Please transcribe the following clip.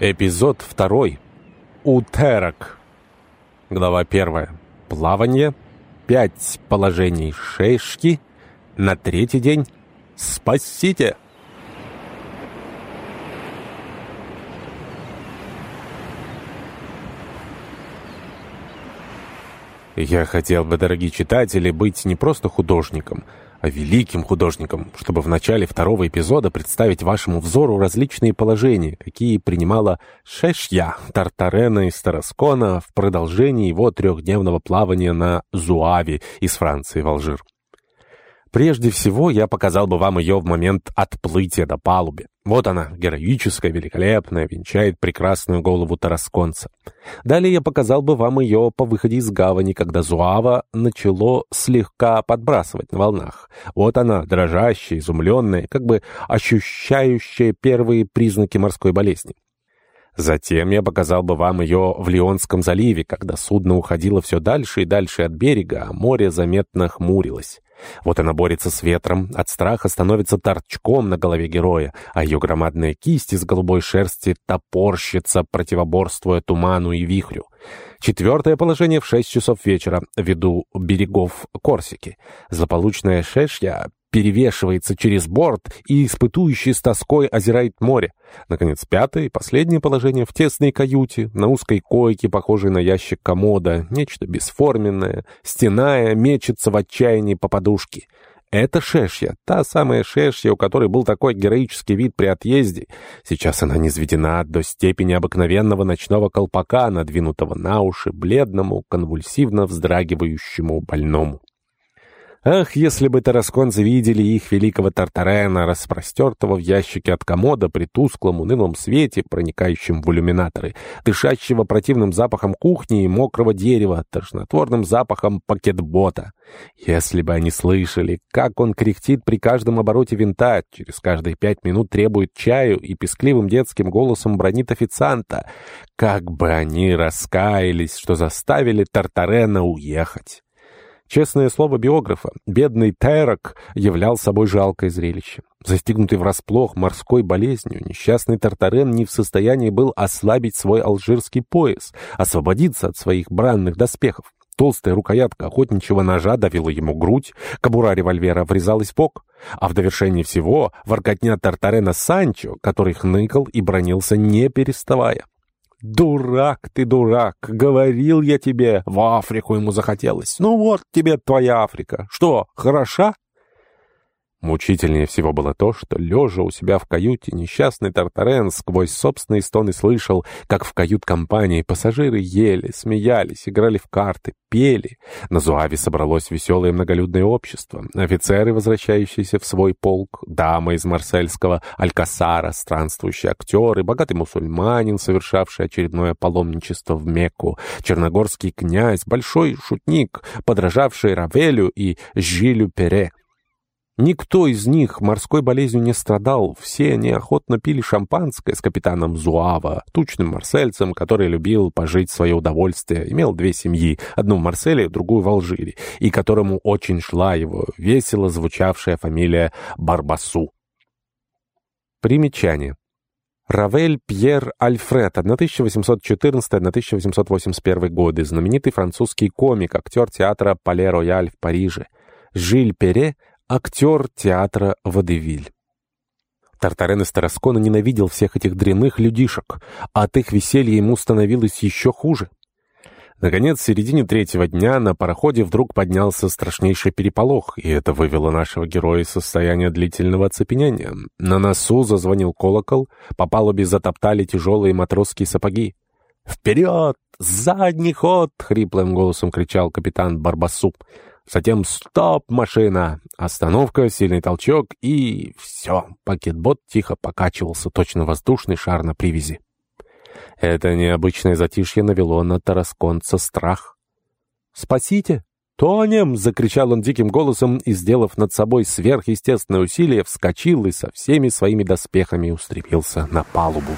Эпизод второй. Утерок. Глава первая. Плавание. Пять положений шейшки. На третий день. Спасите! Я хотел бы, дорогие читатели, быть не просто художником, а великим художником, чтобы в начале второго эпизода представить вашему взору различные положения, какие принимала Шешья, Тартарена из Тараскона в продолжении его трехдневного плавания на Зуаве из Франции в Алжир. Прежде всего, я показал бы вам ее в момент отплытия до палубы. Вот она, героическая, великолепная, венчает прекрасную голову тарасконца. Далее я показал бы вам ее по выходе из гавани, когда Зуава начало слегка подбрасывать на волнах. Вот она, дрожащая, изумленная, как бы ощущающая первые признаки морской болезни. Затем я показал бы вам ее в Лионском заливе, когда судно уходило все дальше и дальше от берега, а море заметно хмурилось. Вот она борется с ветром, от страха становится торчком на голове героя, а ее громадная кисть из голубой шерсти топорщится, противоборствуя туману и вихрю. Четвертое положение в шесть часов вечера, ввиду берегов Корсики. Злополучная шешья перевешивается через борт и испытующий с тоской озирает море. Наконец, пятое и последнее положение в тесной каюте, на узкой койке, похожей на ящик комода, нечто бесформенное, стеная, мечется в отчаянии по подушке. Это шешья, та самая шешья, у которой был такой героический вид при отъезде. Сейчас она низведена до степени обыкновенного ночного колпака, надвинутого на уши бледному, конвульсивно вздрагивающему больному. Ах, если бы тарасконцы видели их великого Тартарена, распростертого в ящике от комода при тусклом унылом свете, проникающем в иллюминаторы, дышащего противным запахом кухни и мокрого дерева, тошнотворным запахом пакетбота. Если бы они слышали, как он кряхтит при каждом обороте винта, через каждые пять минут требует чаю и пескливым детским голосом бронит официанта, как бы они раскаялись, что заставили Тартарена уехать. Честное слово биографа, бедный Тайрок являл собой жалкое зрелище. Застигнутый врасплох морской болезнью, несчастный Тартарен не в состоянии был ослабить свой алжирский пояс, освободиться от своих бранных доспехов. Толстая рукоятка охотничьего ножа давила ему грудь, кобура револьвера врезалась в бок, а в довершении всего воркотня Тартарена Санчо, который хныкал и бронился не переставая. «Дурак ты, дурак! Говорил я тебе, в Африку ему захотелось. Ну вот тебе твоя Африка. Что, хороша?» Мучительнее всего было то, что, лежа у себя в каюте, несчастный Тартарен сквозь собственные стоны слышал, как в кают-компании пассажиры ели, смеялись, играли в карты, пели. На Зуаве собралось веселое многолюдное общество. Офицеры, возвращающиеся в свой полк, дамы из марсельского Алькасара, странствующие актеры, богатый мусульманин, совершавший очередное паломничество в Мекку, черногорский князь, большой шутник, подражавший Равелю и Жилю Пере — Никто из них морской болезнью не страдал, все они охотно пили шампанское с капитаном Зуава, тучным марсельцем, который любил пожить свое удовольствие, имел две семьи, одну в Марселе, другую в Алжире, и которому очень шла его весело звучавшая фамилия Барбасу. Примечание. Равель Пьер Альфред, 1814-1881 годы, знаменитый французский комик, актер театра Пале-Рояль в Париже. Жиль Пере — актер театра Водевиль. Тартарен из Тараскона ненавидел всех этих дрянных людишек, а от их веселья ему становилось еще хуже. Наконец, в середине третьего дня на пароходе вдруг поднялся страшнейший переполох, и это вывело нашего героя из состояния длительного оцепенения. На носу зазвонил колокол, по палубе затоптали тяжелые матросские сапоги. «Вперед! Задний ход!» — хриплым голосом кричал капитан Барбасуп. Затем «Стоп, машина!» Остановка, сильный толчок и... все. Пакетбот тихо покачивался, точно воздушный шар на привязи. Это необычное затишье навело на Тарасконца страх. «Спасите! Тонем!» — закричал он диким голосом и, сделав над собой сверхъестественное усилие, вскочил и со всеми своими доспехами устремился на палубу.